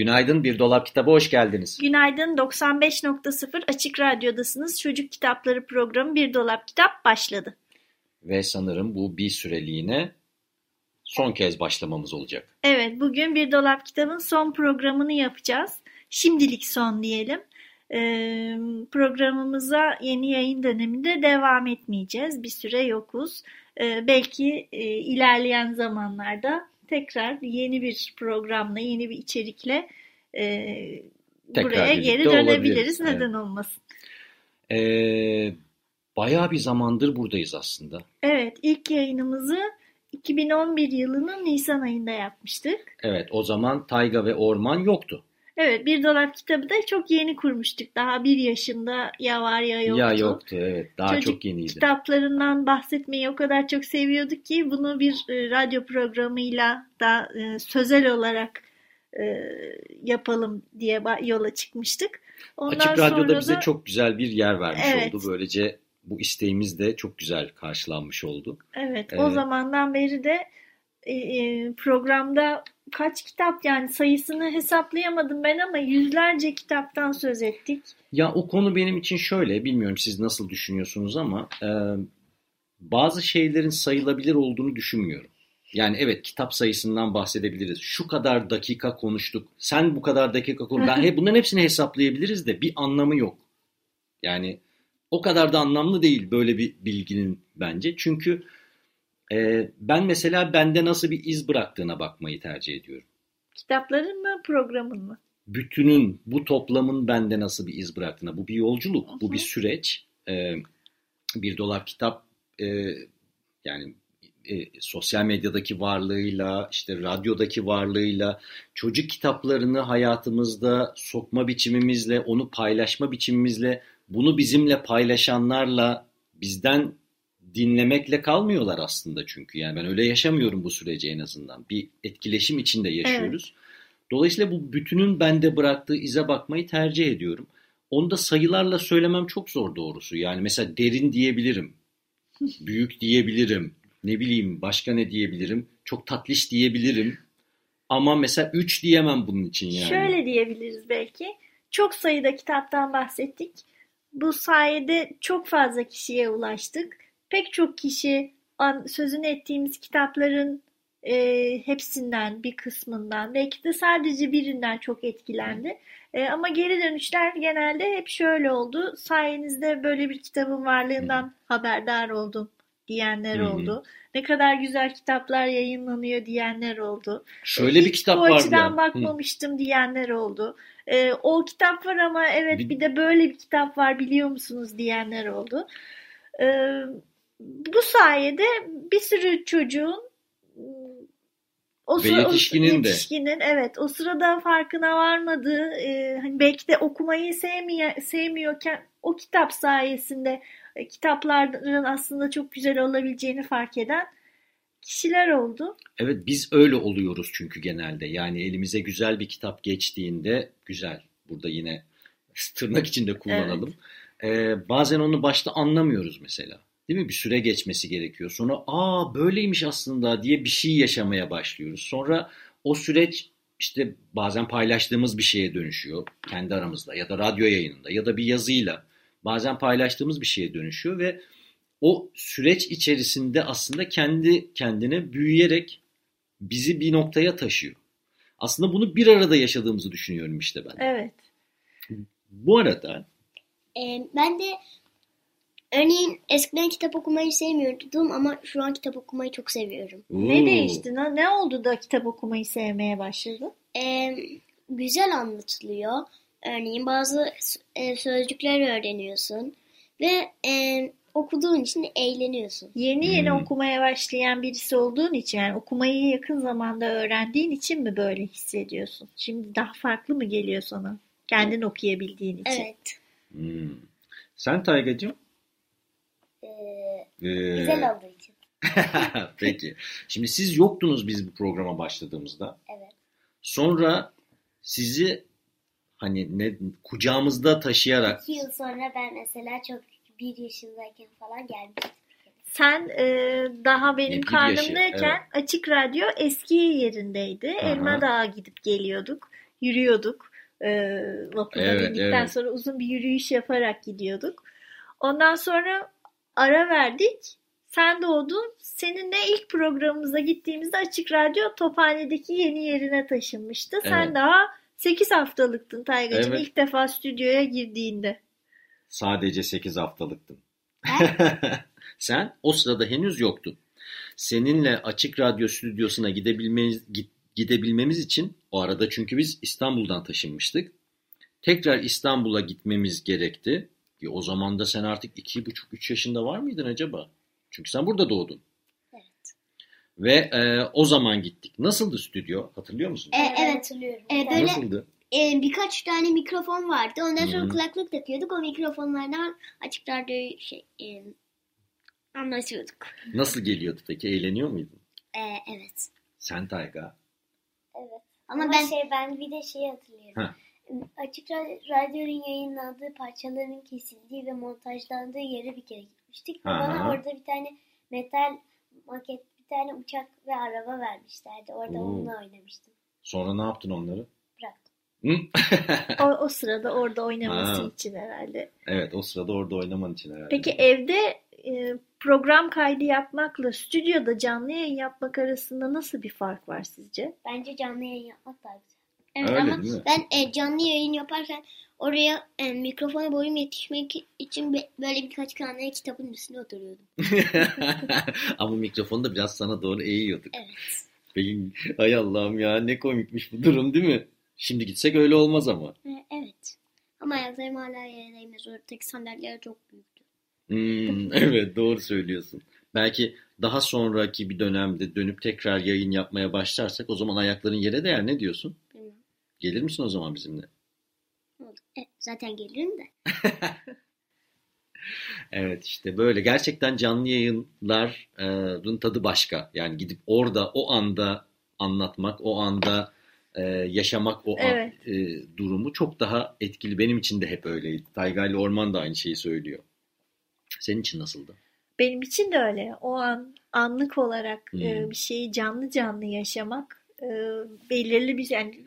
Günaydın Bir Dolap Kitabı hoş geldiniz. Günaydın 95.0 Açık Radyo'dasınız. Çocuk Kitapları programı Bir Dolap Kitap başladı. Ve sanırım bu bir süreliğine son kez başlamamız olacak. Evet bugün Bir Dolap Kitabın son programını yapacağız. Şimdilik son diyelim. Ee, programımıza yeni yayın döneminde devam etmeyeceğiz. Bir süre yokuz. Ee, belki e, ilerleyen zamanlarda tekrar yeni bir programla, yeni bir içerikle e, buraya geri dönebiliriz. Neden evet. olmasın? Ee, bayağı bir zamandır buradayız aslında. Evet, ilk yayınımızı 2011 yılının Nisan ayında yapmıştık. Evet, o zaman Tayga ve Orman yoktu. Evet, Bir Dolap kitabı da çok yeni kurmuştuk. Daha bir yaşında ya var ya yoktu. Ya yoktu, evet. Daha Çocuk çok yeniydi. kitaplarından bahsetmeyi o kadar çok seviyorduk ki bunu bir e, radyo programıyla da e, sözel olarak e, yapalım diye yola çıkmıştık. Ondan Açık Radyo'da bize da, çok güzel bir yer vermiş evet, oldu. Böylece bu isteğimiz de çok güzel karşılanmış oldu. Evet, ee, o zamandan beri de programda kaç kitap yani sayısını hesaplayamadım ben ama yüzlerce kitaptan söz ettik. Ya o konu benim için şöyle bilmiyorum siz nasıl düşünüyorsunuz ama e, bazı şeylerin sayılabilir olduğunu düşünmüyorum. Yani evet kitap sayısından bahsedebiliriz. Şu kadar dakika konuştuk. Sen bu kadar dakika konuştun. Ben bunların hepsini hesaplayabiliriz de bir anlamı yok. Yani o kadar da anlamlı değil böyle bir bilginin bence. Çünkü ee, ben mesela bende nasıl bir iz bıraktığına bakmayı tercih ediyorum. Kitapların mı, programın mı? Bütünün, bu toplamın bende nasıl bir iz bıraktığına. Bu bir yolculuk, Hı-hı. bu bir süreç. Ee, bir dolar kitap e, yani e, sosyal medyadaki varlığıyla, işte radyodaki varlığıyla, çocuk kitaplarını hayatımızda sokma biçimimizle, onu paylaşma biçimimizle, bunu bizimle paylaşanlarla bizden dinlemekle kalmıyorlar aslında çünkü. Yani ben öyle yaşamıyorum bu süreci en azından. Bir etkileşim içinde yaşıyoruz. Evet. Dolayısıyla bu bütünün bende bıraktığı ize bakmayı tercih ediyorum. Onu da sayılarla söylemem çok zor doğrusu. Yani mesela derin diyebilirim. Büyük diyebilirim. Ne bileyim başka ne diyebilirim. Çok tatlış diyebilirim. Ama mesela 3 diyemem bunun için yani. Şöyle diyebiliriz belki. Çok sayıda kitaptan bahsettik. Bu sayede çok fazla kişiye ulaştık pek çok kişi sözünü ettiğimiz kitapların e, hepsinden bir kısmından belki de sadece birinden çok etkilendi. E, ama geri dönüşler genelde hep şöyle oldu. Sayenizde böyle bir kitabın varlığından hmm. haberdar oldum diyenler hmm. oldu. Ne kadar güzel kitaplar yayınlanıyor diyenler oldu. Şöyle bir kitap var. Bu açıdan bakmamıştım hmm. diyenler oldu. E, o kitap var ama evet bir... bir de böyle bir kitap var biliyor musunuz diyenler oldu. Evet bu sayede bir sürü çocuğun o Ve yetişkinin, o, yetişkinin de. evet o sırada farkına varmadığı e, hani belki de okumayı sevmiyor, sevmiyorken o kitap sayesinde e, kitapların aslında çok güzel olabileceğini fark eden kişiler oldu. Evet biz öyle oluyoruz çünkü genelde yani elimize güzel bir kitap geçtiğinde güzel burada yine tırnak içinde kullanalım. Evet. Ee, bazen onu başta anlamıyoruz mesela. Değil mi? Bir süre geçmesi gerekiyor. Sonra aa böyleymiş aslında diye bir şey yaşamaya başlıyoruz. Sonra o süreç işte bazen paylaştığımız bir şeye dönüşüyor kendi aramızda ya da radyo yayınında ya da bir yazıyla bazen paylaştığımız bir şeye dönüşüyor ve o süreç içerisinde aslında kendi kendine büyüyerek bizi bir noktaya taşıyor. Aslında bunu bir arada yaşadığımızı düşünüyorum işte ben. Evet. Bu arada ee, ben de Örneğin eskiden kitap okumayı sevmiyordum ama şu an kitap okumayı çok seviyorum. Oo. Ne değişti? Ne oldu da kitap okumayı sevmeye başladın? Ee, güzel anlatılıyor. Örneğin bazı e, sözcükler öğreniyorsun. Ve e, okuduğun için eğleniyorsun. Yeni yeni Hmm. okumaya başlayan birisi olduğun için yani okumayı yakın zamanda öğrendiğin için mi böyle hissediyorsun? Şimdi daha farklı mı geliyor sana? Kendin okuyabildiğin için. Evet. Hmm. Sen Taygacığım? Ee, Ee, güzel olduğu için. Peki. Şimdi siz yoktunuz biz bu programa başladığımızda. Evet. Sonra sizi hani ne kucağımızda taşıyarak İki yıl sonra ben mesela çok bir yaşındayken falan gelmiştim. Sen e, daha benim karnımdayken yaşı, Açık Radyo eski yerindeydi. Aha. Elma Dağı gidip geliyorduk. Yürüyorduk. E, vapura Evet, bindikten evet. sonra uzun bir yürüyüş yaparak gidiyorduk. Ondan sonra ara verdik. Sen doğdun. Seninle ilk programımıza gittiğimizde Açık Radyo Tophane'deki yeni yerine taşınmıştı. Sen Evet. daha 8 haftalıktın Taygacığım Evet. ilk defa stüdyoya girdiğinde. sadece 8 haftalıktın. Sen o sırada henüz yoktun. Seninle Açık Radyo stüdyosuna gidebilmemiz, gidebilmemiz için o arada çünkü biz İstanbul'dan taşınmıştık. Tekrar İstanbul'a gitmemiz gerekti. E, o zaman da sen artık 2,5-3 yaşında var mıydın acaba? Çünkü sen burada doğdun. Evet. Ve e, o zaman gittik. Nasıldı stüdyo? Hatırlıyor musun? E, evet. hatırlıyorum. E, böyle Nasıldı? e, birkaç tane mikrofon vardı. Ondan sonra Hı hı. kulaklık takıyorduk. O mikrofonlardan açık radyoyu şey, e, anlatıyorduk. Nasıl geliyordu peki? Eğleniyor muydun? E, evet. Sen Tayga. Evet. Ama, Ama, ben şey ben bir de şeyi hatırlıyorum. Ha. Açık Radyo- Radyo'nun yayınlandığı parçaların kesildiği ve montajlandığı yere bir kere gitmiştik. Aha. bana orada bir tane metal maket, bir tane uçak ve araba vermişlerdi. Orada Oo. onunla oynamıştım. Sonra ne yaptın onları? Bıraktım. Hı? O, o sırada orada oynaması Ha. için herhalde. evet o sırada orada oynaman için herhalde. Peki evde e, program kaydı yapmakla stüdyoda canlı yayın yapmak arasında nasıl bir fark var sizce? Bence canlı yayın yapmak daha güzel. Evet Öyle ama ben e, canlı yayın yaparken oraya e, mikrofona boyum yetişmek için be- böyle birkaç tane kitabın üstüne oturuyordum. Ama mikrofonu da biraz sana doğru eğiyorduk. Evet. Peki, ay Allah'ım ya ne komikmiş bu durum değil mi? Şimdi gitsek öyle olmaz ama. E, evet. Ama ayaklarım hala yere değmez. Oradaki sandalyeler çok büyüktü. Hmm, evet doğru söylüyorsun. Belki daha sonraki bir dönemde dönüp tekrar yayın yapmaya başlarsak o zaman ayakların yere değer ne diyorsun? Gelir misin o zaman bizimle? E, zaten gelirim de. Evet işte böyle gerçekten canlı yayınların tadı başka. Yani gidip orada o anda anlatmak, o anda e, yaşamak o an- Evet. e, durumu çok daha etkili. Benim için de hep öyleydi. Tayga ile Orman da aynı şeyi söylüyor. Senin için nasıldı? Benim için de öyle. O an anlık olarak e, Hmm. bir şeyi canlı canlı yaşamak e, belirli bir yani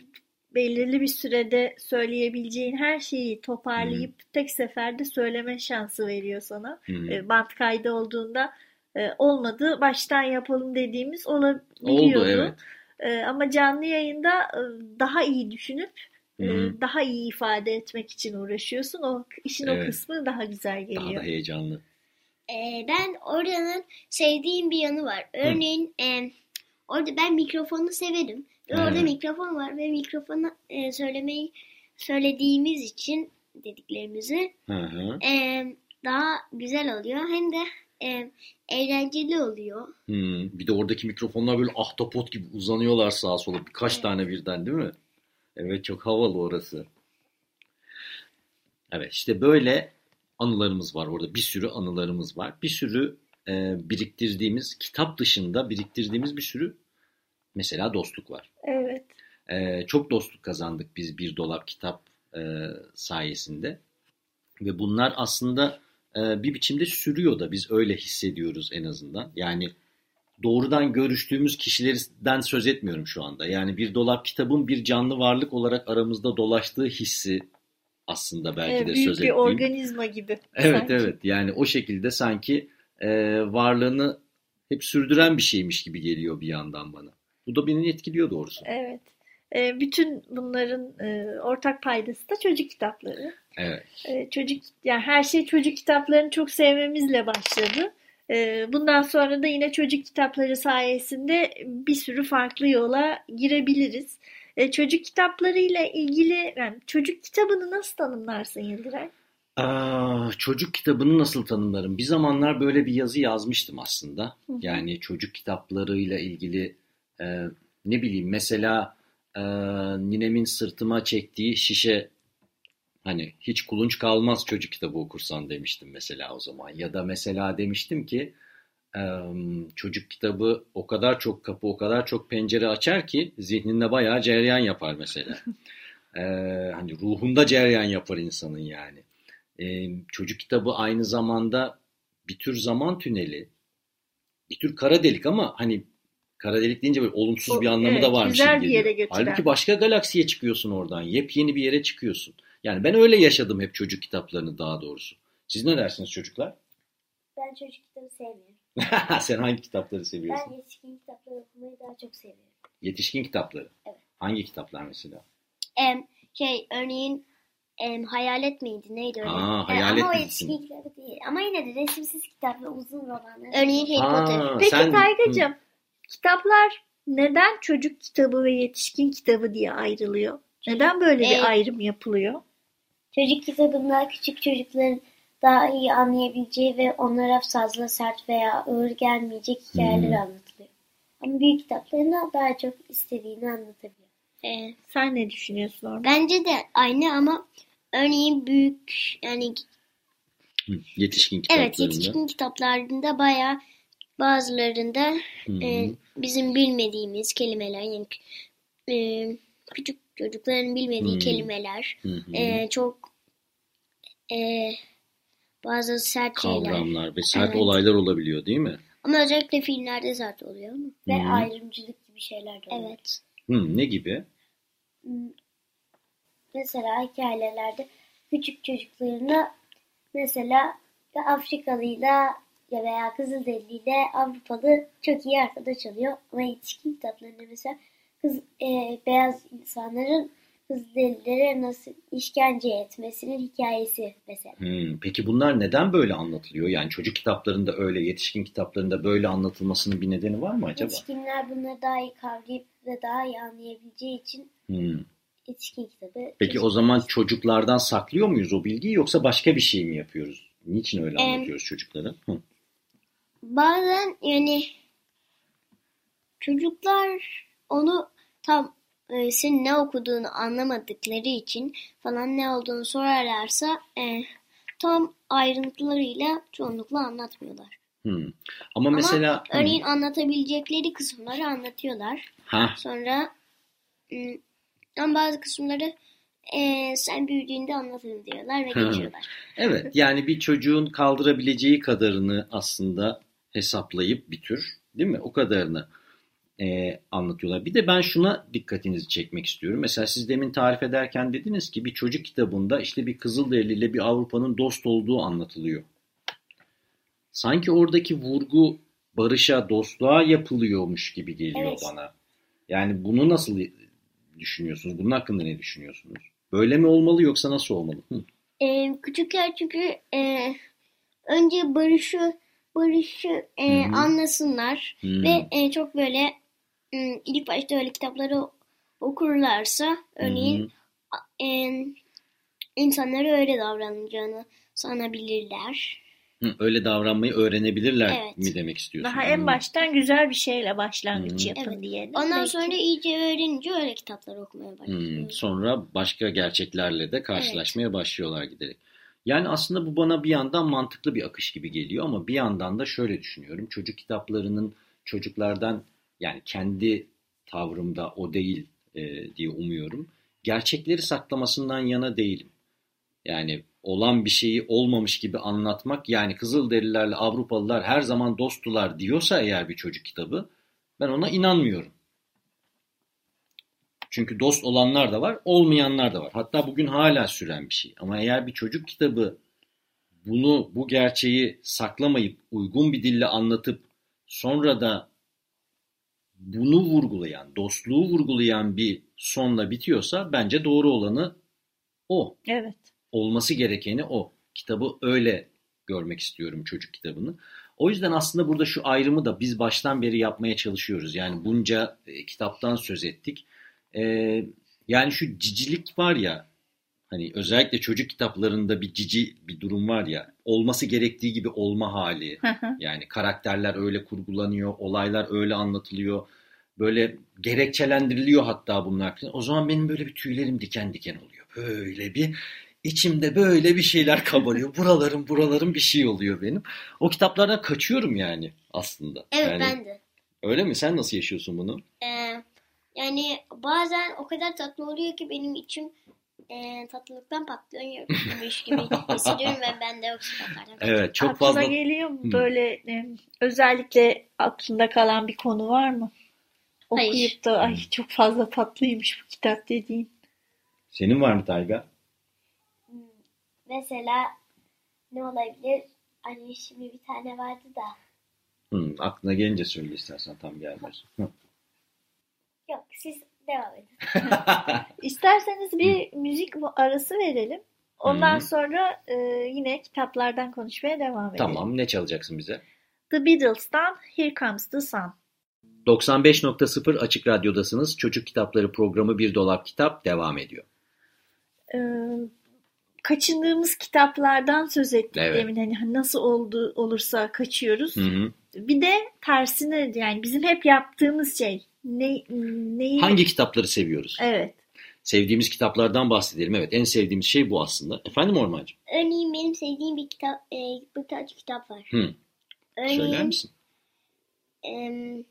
belirli bir sürede söyleyebileceğin her şeyi toparlayıp tek seferde söyleme şansı veriyor sana. E, bant kaydı olduğunda e, olmadı baştan yapalım dediğimiz olabiliyordu. Oldu evet. E, ama canlı yayında e, daha iyi düşünüp e, Hı. daha iyi ifade etmek için uğraşıyorsun. O işin o Evet. kısmı daha güzel Daha geliyor. da heyecanlı. E, ben oranın sevdiğim bir yanı var. Örneğin e, orada ben mikrofonu severim. Orada mikrofon var ve mikrofona e, söylemeyi söylediğimiz için dediklerimizi Hı hı. e, daha güzel oluyor. Hem de e, eğlenceli oluyor. Hmm, Bir de oradaki mikrofonlar böyle ahtapot gibi uzanıyorlar sağa sola. Birkaç tane birden değil mi? Evet çok havalı orası. Evet işte böyle anılarımız var orada. Bir sürü anılarımız var. Bir sürü e, biriktirdiğimiz, kitap dışında biriktirdiğimiz bir sürü mesela dostluk var. Evet. E, çok dostluk kazandık biz bir dolap kitap e, sayesinde. Ve bunlar aslında e, bir biçimde sürüyor da biz öyle hissediyoruz en azından. Yani doğrudan görüştüğümüz kişilerden söz etmiyorum şu anda. Yani bir dolap kitabın bir canlı varlık olarak aramızda dolaştığı hissi aslında belki Evet, de büyük söz bir ettiğim. organizma gibi. Evet sanki. evet yani o şekilde sanki e, varlığını hep sürdüren bir şeymiş gibi geliyor bir yandan bana. Bu da beni etkiliyor doğrusu. Evet. E, bütün bunların e, ortak paydası da çocuk kitapları. Evet. E, çocuk yani her şey çocuk kitaplarını çok sevmemizle başladı. E, bundan sonra da yine çocuk kitapları sayesinde bir sürü farklı yola girebiliriz. E, çocuk kitapları ile ilgili yani çocuk kitabını nasıl tanımlarsın Yıldıray? Aa, çocuk kitabını nasıl tanımlarım? Bir zamanlar böyle bir yazı yazmıştım aslında. Yani çocuk kitaplarıyla ilgili e, ne bileyim mesela e, ninemin sırtıma çektiği şişe hani hiç kulunç kalmaz çocuk kitabı okursan demiştim mesela o zaman. Ya da mesela demiştim ki e, çocuk kitabı o kadar çok kapı o kadar çok pencere açar ki zihninde bayağı cereyan yapar mesela. E, hani ruhunda cereyan yapar insanın yani. E, çocuk kitabı aynı zamanda bir tür zaman tüneli, bir tür kara delik ama hani kara delik deyince böyle olumsuz O- bir anlamı evet, da varmış güzel gibi bir yere geliyor. götüren. Halbuki başka galaksiye çıkıyorsun oradan. Yepyeni bir yere çıkıyorsun. Yani ben öyle yaşadım hep çocuk kitaplarını daha doğrusu. Siz ne dersiniz çocuklar? Ben çocuk kitabı sevmiyorum. Sen hangi kitapları seviyorsun? Ben yetişkin kitapları okumayı daha çok seviyorum. Yetişkin kitapları. Evet. Hangi kitaplar mesela? Em, şey örneğin em, hayalet miydi neydi öyle? Aa, Yani hayalet ama o yetişkin kitabı değil. Ama yine de resimsiz kitap ve uzun romanlar. Örneğin Harry Potter. Peki sen- Taygacığım, kitaplar neden çocuk kitabı ve yetişkin kitabı diye ayrılıyor? Neden böyle Ee, bir ayrım yapılıyor? Çocuk kitabında küçük çocukların daha iyi anlayabileceği ve onlara fazla sert veya ağır gelmeyecek hikayeler Hmm. anlatılıyor. Ama büyük kitaplarında daha çok istediğini anlatabiliyor. Ee, Sen ne düşünüyorsun orada? bence de aynı ama örneğin büyük yani Yetişkin kitaplarında. evet yetişkin kitaplarında bayağı bazılarında e, bizim bilmediğimiz kelimeler yani e, küçük çocukların bilmediği Hmm. kelimeler e, çok e, bazı sert şeyler Kavramlar ve sert Evet. olaylar olabiliyor değil mi? ama özellikle filmlerde sert oluyor ama Ve ayrımcılık gibi şeyler de oluyor. evet Hı, ne gibi? Hmm. Mesela hikayelerde küçük çocuklarına mesela bir Afrikalıyla ya veya Kızılderiliyle Avrupalı çok iyi arkadaş oluyor. Ama yetişkin kitaplarında mesela kız, e, beyaz insanların Kızılderililere nasıl işkence etmesinin hikayesi mesela. Hmm, peki bunlar neden böyle anlatılıyor? Yani çocuk kitaplarında öyle, yetişkin kitaplarında böyle anlatılmasının bir nedeni var mı acaba? Yetişkinler bunları daha iyi kavrayıp ve daha iyi anlayabileceği için Hmm. yetişkin kitabı. Peki o zaman çocuklardan saklıyor muyuz o bilgiyi yoksa başka bir şey mi yapıyoruz? Niçin öyle Em, anlatıyoruz çocuklara? Hı. Bazen yani çocuklar onu tam e, senin ne okuduğunu anlamadıkları için falan ne olduğunu sorarlarsa e, tam ayrıntılarıyla çoğunlukla anlatmıyorlar. Hmm. Ama mesela Ama örneğin anlatabilecekleri kısımları anlatıyorlar. ha Sonra ım, ama bazı kısımları e, sen büyüdüğünde anlatırım diyorlar ve geçiyorlar. evet yani bir çocuğun kaldırabileceği kadarını aslında hesaplayıp bir tür değil mi? O kadarını e, anlatıyorlar. Bir de ben şuna dikkatinizi çekmek istiyorum. Mesela siz demin tarif ederken dediniz ki bir çocuk kitabında işte bir Kızılderili ile bir Avrupa'nın dost olduğu anlatılıyor. Sanki oradaki vurgu barışa, dostluğa yapılıyormuş gibi geliyor Evet. bana. Yani bunu nasıl düşünüyorsunuz? Bunun hakkında ne düşünüyorsunuz? Böyle mi olmalı yoksa nasıl olmalı? Hı. E, küçükler çünkü e, önce barışı barışı e, hı. anlasınlar Hmm. ve e, çok böyle ım, ilk başta öyle kitapları okurlarsa örneğin e, insanlara öyle davranacağını sanabilirler. Hı, öyle davranmayı öğrenebilirler Evet. mi demek istiyorsun? Daha en Hmm. baştan güzel bir şeyle başlangıç Hı. yapın Evet. diye. Ondan Belki. sonra iyice öğrenince öyle kitaplar okumaya Hmm, başlıyorlar. sonra başka gerçeklerle de karşılaşmaya başlıyorlar giderek. Yani aslında bu bana bir yandan mantıklı bir akış gibi geliyor ama bir yandan da şöyle düşünüyorum. Çocuk kitaplarının çocuklardan yani kendi tavrımda o değil e, diye umuyorum. Gerçekleri saklamasından yana değilim. Yani olan bir şeyi olmamış gibi anlatmak yani Kızılderililerle Avrupalılar her zaman dosttular diyorsa eğer bir çocuk kitabı ben ona inanmıyorum. Çünkü dost olanlar da var, olmayanlar da var. Hatta bugün hala süren bir şey. Ama eğer bir çocuk kitabı bunu, bu gerçeği saklamayıp uygun bir dille anlatıp sonra da bunu vurgulayan, dostluğu vurgulayan bir sonla bitiyorsa bence doğru olanı o. Evet. Olması gerekeni o. Kitabı öyle görmek istiyorum çocuk kitabını. O yüzden aslında burada şu ayrımı da biz baştan beri yapmaya çalışıyoruz. Yani bunca e, kitaptan söz ettik. E, yani şu cicilik var ya Hani özellikle çocuk kitaplarında bir cici bir durum var ya. Olması gerektiği gibi olma hali. Yani karakterler öyle kurgulanıyor, olaylar öyle anlatılıyor. Böyle gerekçelendiriliyor hatta bunlar. O zaman benim böyle bir tüylerim diken diken oluyor. Böyle bir içimde böyle bir şeyler kabarıyor. Buralarım buralarım bir şey oluyor benim. O kitaplardan kaçıyorum yani aslında. Evet yani, ben de. Öyle mi? Sen nasıl yaşıyorsun bunu? Ee, yani bazen o kadar tatlı oluyor ki benim içim e, tatlılıktan patlıyormuş gibi hissediyorum ve ben de o kitaplardan Evet çok Aklına fazla. geliyor mu böyle e, özellikle aklında kalan bir konu var mı? Hayır. Okuyup da ay çok fazla tatlıymış bu kitap dediğin. Senin var mı Tayga? Hmm, Mesela ne olabilir? Anne şimdi bir tane vardı da. Hı, aklına gelince söyle istersen tam gelmez. Yok siz devam edin. İsterseniz bir müzik arası verelim. Ondan Hı. sonra e, yine kitaplardan konuşmaya devam edelim. tamam ne çalacaksın bize? The Beatles'tan Here Comes the Sun. 95.0 Açık Radyo'dasınız. Çocuk Kitapları programı Bir Dolap Kitap devam ediyor. Ee, kaçındığımız kitaplardan söz ettik Evet. demin hani nasıl oldu olursa kaçıyoruz. Hı hı. Bir de tersine yani bizim hep yaptığımız şey ne neyi Hangi kitapları seviyoruz? Evet. Sevdiğimiz kitaplardan bahsedelim. Evet en sevdiğimiz şey bu aslında. Efendim Ormancığım? Örneğin benim sevdiğim bir kitap, e, birkaç kitap var. Hı. Örneğin Söyler misin? em,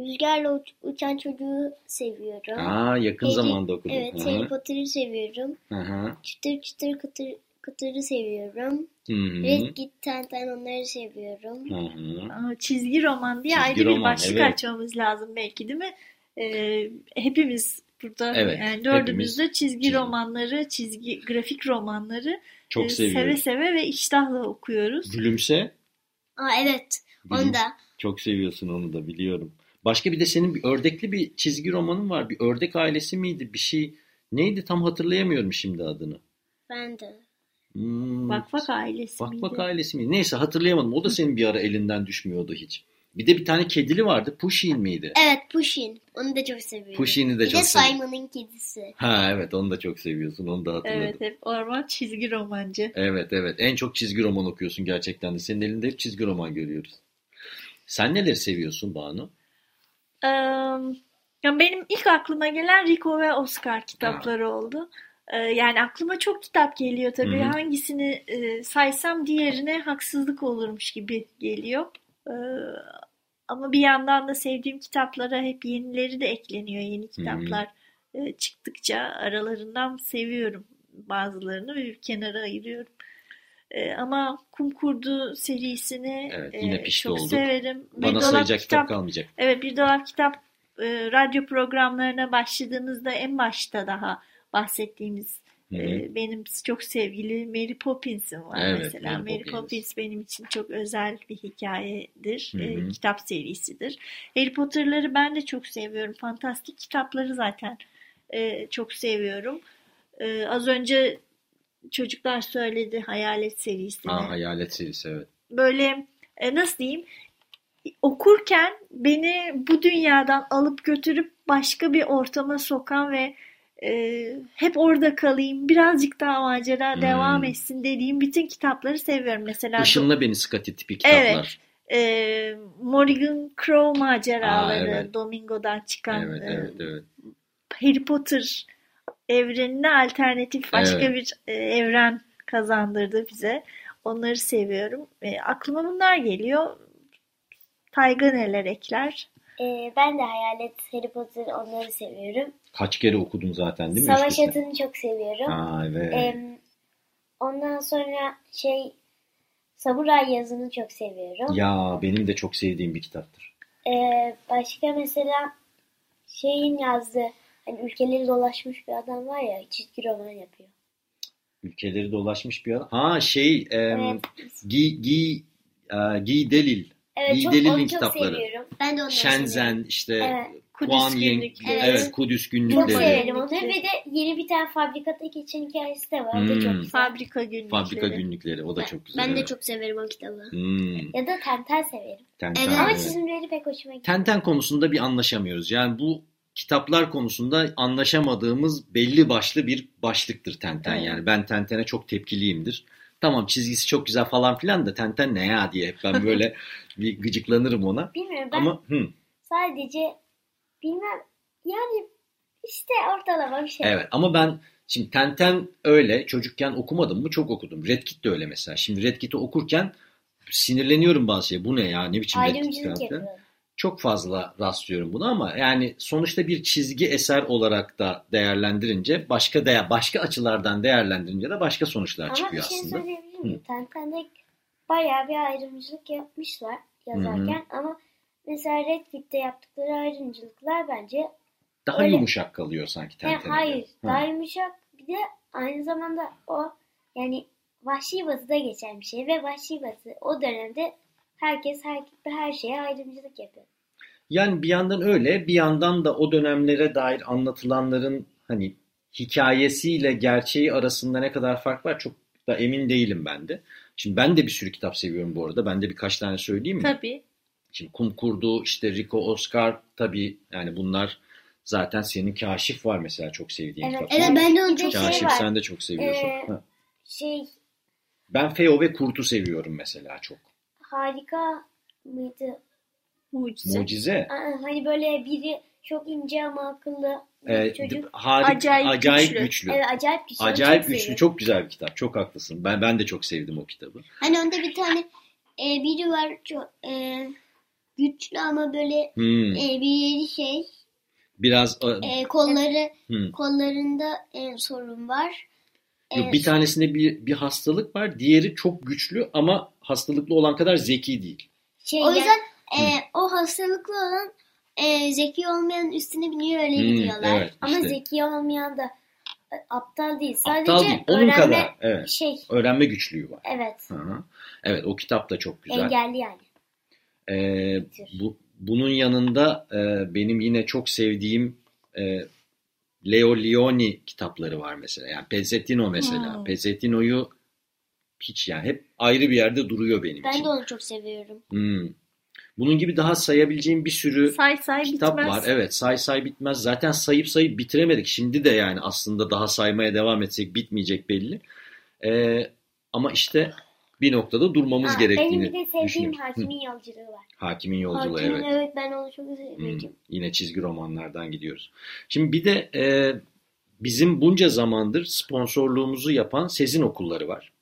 Rüzgarla Uç- Uçan Çocuğu seviyorum. Aa yakın Harry- zamanda okudum. Evet. Harry Potter'ı seviyorum. Hı hı. Çıtır Çıtır Kıtır, Kıtır'ı seviyorum. Hı hı. Red Kit Tenten onları seviyorum. Hı hı. Aa, çizgi roman diye Çizgi ayrı bir roman, başlık evet. açmamız lazım belki değil mi? Ee, hepimiz burada Evet, yani dördümüz de çizgi çizgi- romanları, çizgi grafik romanları Çok e, seve seve ve iştahla okuyoruz. Gülümse. Aa evet, Gülüm- onu da. Çok seviyorsun onu da biliyorum. Başka bir de senin bir ördekli bir çizgi romanın var. Bir ördek ailesi miydi? Bir şey. Neydi tam hatırlayamıyorum şimdi adını. Ben de. Hmm, Bak bak ailesi Bak miydi? ailesi mi? Neyse hatırlayamadım. O da senin bir ara elinden düşmüyordu hiç. Bir de bir tane kedili vardı. Pushin miydi? Evet, Pushin. Onu da çok seviyorum. Pushin'i de bir çok de seviyorum. Simon'ın kedisi. Ha evet onu da çok seviyorsun. Onu da hatırladım. Evet hep orman çizgi romancı. Evet evet. En çok çizgi roman okuyorsun gerçekten de. Senin elinde hep çizgi roman görüyoruz. Sen neleri seviyorsun Banu? Ee, ya benim ilk aklıma gelen Rico ve Oscar kitapları oldu. Ee, yani aklıma çok kitap geliyor tabii. Hı hı. Hangisini e, saysam diğerine haksızlık olurmuş gibi geliyor. Ee, ama bir yandan da sevdiğim kitaplara hep yenileri de ekleniyor. Yeni kitaplar e, çıktıkça aralarından seviyorum bazılarını ve bir kenara ayırıyorum. Ee, ama Kum Kurdu serisini Evet, yine e, pişti çok olduk. severim. Bir Bana dolap sayacak kitap kalmayacak. Evet bir dolap kitap radyo programlarına başladığımızda en başta daha bahsettiğimiz Hı hı. benim çok sevgili Mary Poppins'im var Evet, mesela. Mary Mary Poppins. Poppins benim için çok özel bir hikayedir. Hı hı. kitap serisidir. Harry Potter'ları ben de çok seviyorum. Fantastik kitapları zaten çok seviyorum. Az önce çocuklar söyledi Hayalet serisini Aa, hayalet serisi evet. böyle nasıl diyeyim okurken beni bu dünyadan alıp götürüp başka bir ortama sokan ve e, hep orada kalayım birazcık daha macera Hmm. devam etsin dediğim bütün kitapları seviyorum. Mesela Işınla Beni Scotty tipi kitaplar. e, Morrigan Crow maceraları Aa, evet. Domingo'dan çıkan Evet, e, evet, evet. Harry Potter evrenine alternatif başka Evet. bir e, evren kazandırdı bize. Onları seviyorum. E, aklıma bunlar geliyor. Tayga neler ekler? Ee, ben de Hayalet, Harry Potter onları seviyorum. Kaç kere okudun zaten değil mi? Savaş üst üste? Atı'nı çok seviyorum. Aa, evet. Em, ondan sonra şey Samuray yazını çok seviyorum. Ya benim de çok sevdiğim bir kitaptır. Ee, başka mesela şeyin yazdığı hani ülkeleri dolaşmış bir adam var ya çizgi roman yapıyor. Ülkeleri dolaşmış bir adam. Ha şey em, Evet. Gi, Gi, e, Gi Delil. Evet çok kitapları. seviyorum. Ben de onları seviyorum. Şenzen işte Evet. Kudüs Kuan Yin, günlükleri. evet. Kudüs Çok günlükleri. severim onu ve de yeni bir tane fabrikata geçen hikayesi de var. O da Hmm. çok güzel. Fabrika günlükleri. Fabrika günlükleri. O da Ben, çok güzel. ben de evet. çok severim o kitabı. Hmm. Ya da Tenten severim. Tenten, Evet. Ama evet. çizimleri pek hoşuma gidiyor. Tenten konusunda bir anlaşamıyoruz. Yani bu kitaplar konusunda anlaşamadığımız belli başlı bir başlıktır Tenten. Evet. Yani ben Tenten'e çok tepkiliyimdir. Tamam çizgisi çok güzel falan filan da Tenten ne ya diye ben böyle bir gıcıklanırım ona. Bilmiyorum ben Ama hı, sadece bilmem yani işte ortalama bir şey. evet ama ben şimdi Tenten öyle çocukken okumadım mı çok okudum. Red Kit de öyle mesela. Şimdi Red Kit'i okurken sinirleniyorum bazı şeye. Bu ne ya ne biçim Red Kit Ayrımcılık karakteri? yapıyor. Çok fazla rastlıyorum buna ama yani sonuçta bir çizgi eser olarak da değerlendirince başka değer başka açılardan değerlendirince de başka sonuçlar Ama bir çıkıyor şey aslında. söyleyebilir miyim? Tenten'de bayağı bir ayrımcılık yapmışlar yazarken ama mesela Red Kit'te yaptıkları ayrımcılıklar bence Daha öyle. yumuşak kalıyor sanki Tenten'e. hayır göre. daha Ha. yumuşak bir de aynı zamanda o yani Vahşi Batı'da geçen bir şey ve Vahşi Batı o dönemde herkes her, her şeye ayrımcılık yapıyor. Yani bir yandan öyle bir yandan da o dönemlere dair anlatılanların hani hikayesiyle gerçeği arasında ne kadar fark var çok da emin değilim ben de. Şimdi ben de bir sürü kitap seviyorum bu arada. Ben de birkaç tane söyleyeyim mi? Tabii. Şimdi Kum Kurdu, işte Rico Oscar tabii yani bunlar zaten senin Kaşif var mesela çok sevdiğin Evet, kitap. Evet ben de onu çok şey Kaşif var. sen de çok seviyorsun. Ee, Ha. Şey Ben Feo ve Kurt'u seviyorum mesela çok. Harika mıydı? Mucize. Mucize. Aa, Hani böyle biri çok ince ama akıllı bir Ee, çocuk. harika, acayip, Acayip güçlü. güçlü. Evet acayip güçlü. Acayip çok güçlü, seviyorum. çok güzel bir kitap. Çok haklısın. Ben ben de çok sevdim o kitabı. Hani onda bir tane e, biri var çok e, güçlü ama böyle Hmm, e, bir şey Biraz e, kolları hmm. kollarında e, sorun var. E, Yok, bir tanesinde bir, bir hastalık var. Diğeri çok güçlü ama hastalıklı olan kadar zeki değil. Şey, o yüzden e, o hastalıklı olan e, zeki olmayan üstüne biniyor öyle Hmm, gidiyorlar. evet, ama işte. zeki olmayan da e, aptal değil. Sadece Aptal değil. Onun öğrenme kadar. Evet. şey. Öğrenme güçlüğü var. Evet. Hı hı. Evet o kitap da çok güzel. Engelli yani. Ee, bu, bunun yanında e, benim yine çok sevdiğim e, Leo Leoni kitapları var mesela. Yani Pezzettino mesela. Hmm. Pezzettino'yu hiç yani hep ayrı bir yerde duruyor benim Ben için. de onu çok seviyorum. Hmm. Bunun gibi daha sayabileceğim bir sürü Say say kitap bitmez. var. Evet say say bitmez. Zaten sayıp sayıp bitiremedik. Şimdi de yani aslında daha saymaya devam etsek bitmeyecek belli. Ee, ama işte bir noktada durmamız Ha, benim gerektiğini bir de sevdiğim. Hakimin Yolculuğu var. Hakimin yolculuğu Hakimin, evet. evet ben onu çok Hmm, seviyorum. Yine çizgi romanlardan gidiyoruz. Şimdi bir de e, bizim bunca zamandır sponsorluğumuzu yapan Sezin Okulları var.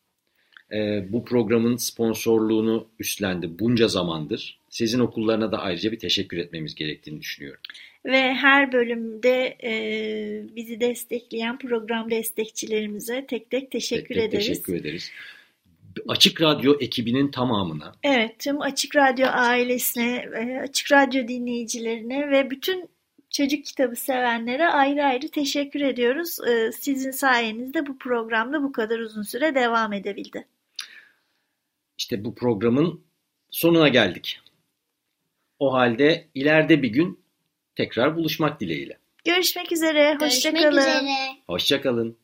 E, bu programın sponsorluğunu üstlendi bunca zamandır. Sezin Okullarına da ayrıca bir teşekkür etmemiz gerektiğini düşünüyorum. Ve her bölümde e, bizi destekleyen program destekçilerimize tek tek teşekkür Tek tek ederiz. Teşekkür ederiz. Açık Radyo ekibinin tamamına Evet, tüm Açık Radyo ailesine, e, Açık Radyo dinleyicilerine ve bütün çocuk kitabı sevenlere ayrı ayrı teşekkür ediyoruz. E, Sizin sayenizde bu programda bu kadar uzun süre devam edebildi. İşte bu programın sonuna geldik. O halde ileride bir gün tekrar buluşmak dileğiyle. Görüşmek üzere, hoşçakalın. Hoşçakalın.